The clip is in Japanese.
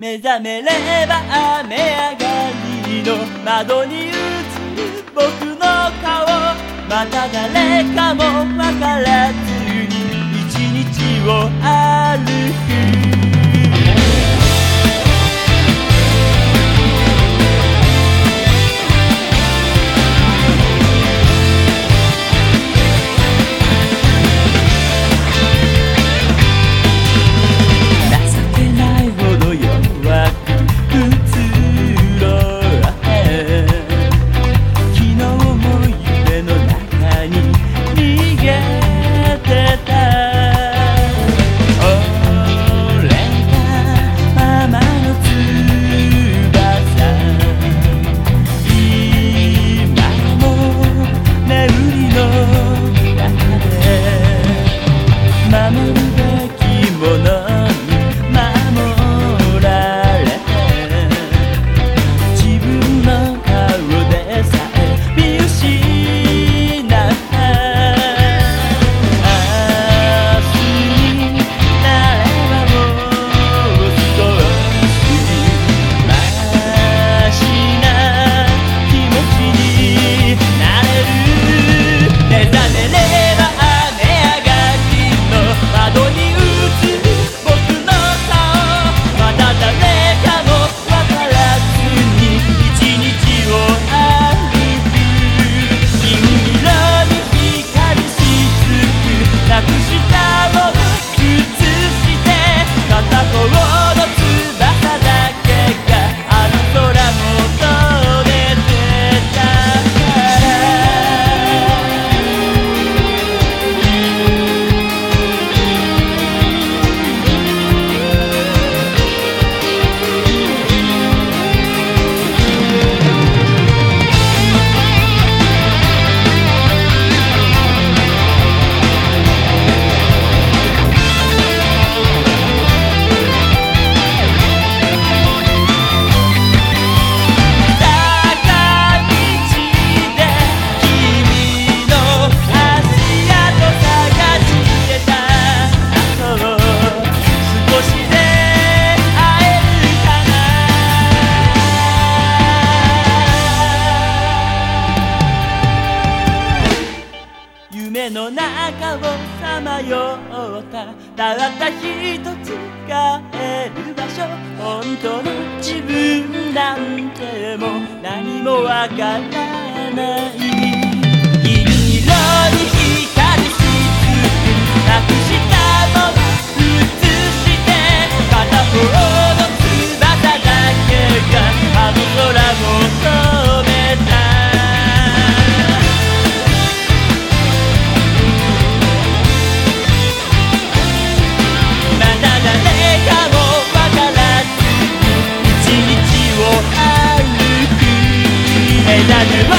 目覚めれば雨上がりの窓に映る僕の顔。また誰かもわからずに一日を歩く。の中で夢の中をさまよったたった一つ帰る場所。本当の自分なんても何もわからない。感觉他